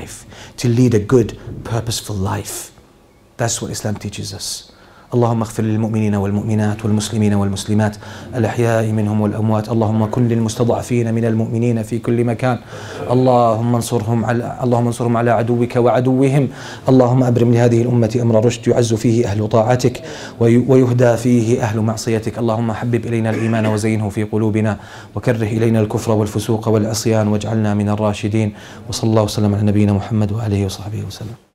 life, to lead a good, purposeful life. That's what Islam teaches us. اللهم اغفر للمؤمنين والمؤمنات والمسلمين والمسلمات الأحياء منهم والأموات. اللهم كن للمستضعفين من المؤمنين في كل مكان. اللهم انصرهم على اللهم انصرهم على عدوك وعدوهم. اللهم أبرم لهذه الأمة أمر رشد يعز فيه أهل طاعتك ويهدى فيه أهل معصيتك. اللهم حبب إلينا الإيمان وزينه في قلوبنا وكره إلينا الكفر والفسوق والعصيان واجعلنا من الراشدين. وصلى الله وسلم على نبينا محمد وآله وصحبه وسلم.